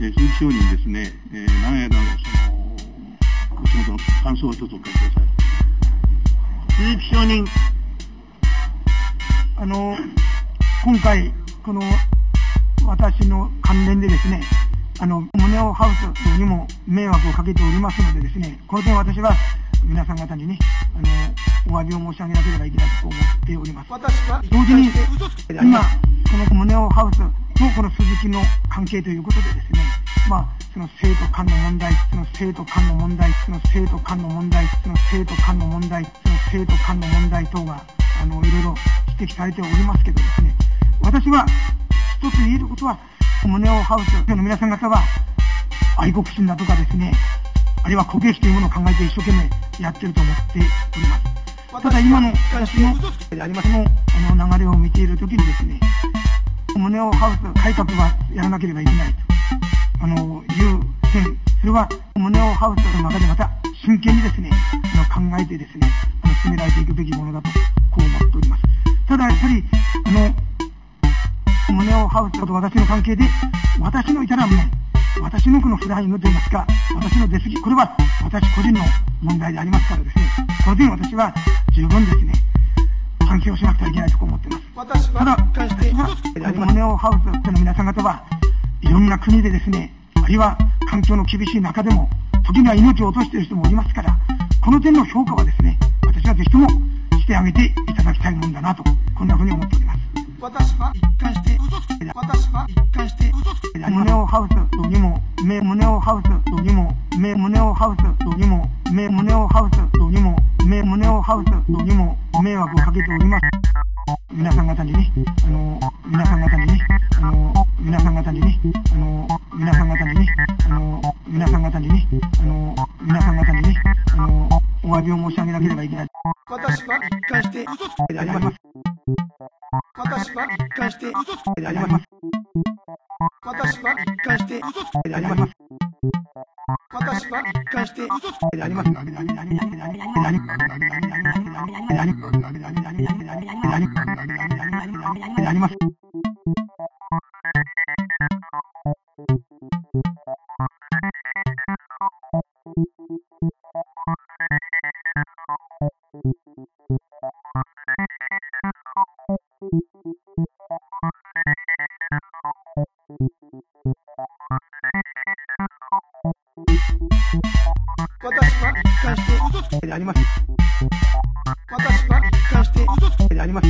えー、鈴木商人ですね、えー、長い間のそのお仕事の感想を一つお聞かせください。鈴木商人、あの、今回、この、私の関連でですね、あの、胸をハウスにも迷惑をかけておりますのでですね、この点私は皆さん方にね、あの、お詫びを申し上げなければいけないと思っております。私は同時に、今、この胸をハウスとこの鈴木の関係ということでですね、まあ、その生徒間の問題、その生徒間の問題、その生徒間の問題、その生徒間の問題、その生徒間の問題等が、あの、いろいろ指摘されておりますけどですね、私は一つ言えることは、胸をハウスの皆さん方は、愛国心だとかですね、あるいは国益というものを考えて一生懸命やってると思っております。ただ今の私のありますのあの流れを見ているときにですね、胸をハウス改革はやらなければいけないと、あの、いう点、それは胸をハウスの中でまた真剣にですね、あの考えてですね、あの進められていくべきものだと、こう思っております。ただやっぱり、あの、胸をハウスと私の関係で、私のいたらも、私のこのフライングといいますか、私の出過ぎ、これは私個人の問題でありますからですね、この点私は十分ですね、関係をしなくてはいけないと思っています。私ただ、私は、胸をハウスっての皆さん方は、いろんな国でですね、あるいは環境の厳しい中でも、時には命を落としている人もおりますから、この点の評価はですね、私はぜひともしてあげていただきたいもんだなと、こんなふうに思っております。私は一貫して嘘つけ私は一貫して嘘つけ胸をハウスにも、目胸をハウスにも、目胸をハウスにも、目胸をハウスにも、目胸をハウスにも迷惑をかけております。皆さん方にね、あの、皆さん方にね、あの、皆さん方にね、あの、皆さん方にね、あの、皆さん方にね、あの、皆さん方にね、あの、お詫びを申し上げなければいけない。私は一貫して嘘つけであります。私は一貫して嘘つけであります。私は一貫して嘘つけであります。私は一貫して嘘つけであります。であります。私は一貫して嘘つけであります。私は一貫して嘘つきであります。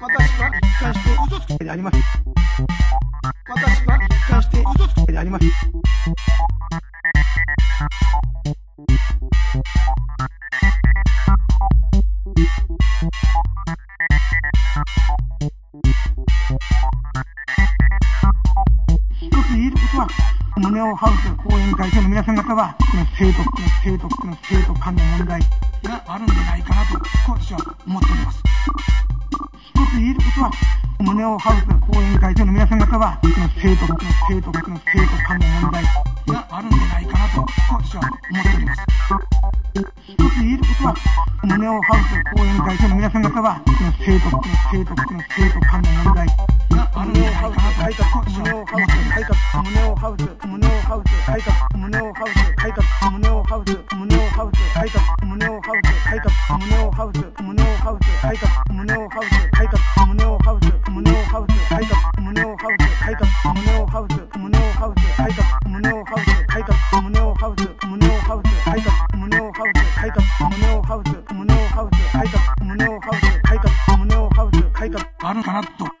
私は一貫して嘘つきであります。私は一貫して嘘つきであります。一は、胸をハウス講演会長の皆さん方は、この生徒、この生徒、この生徒間の問題があるんじゃないかなと、こう私は思っております。一つ言えることは、胸をハウス講演会長の皆さん方は、この生徒、この生徒、この生徒間の問題があるんじゃないかなと、こう私は思っております。一つ言えることは、胸をハウス講演会長の皆さん方は、この生徒、この生徒、この生徒間の問題があるんじゃないかなと、こう私は思っております。胸をハウス、胸をハウス、改革、胸をハウス、改革、胸をハウス、胸をハウス、改革、胸をハウス、改革、胸をハウス、胸をハウス、改革、胸をハウス、改革、胸をハウス、胸をハウス、改革、胸をハウス、改革、胸をハウス、胸をハウス、改革、胸をハウス、改革、胸をハウス、胸をハウス、改革、胸をハウス、改革、胸をハウス、胸をハウス、改革、胸をハウス、改革、胸をハウス、改革、あるかなと。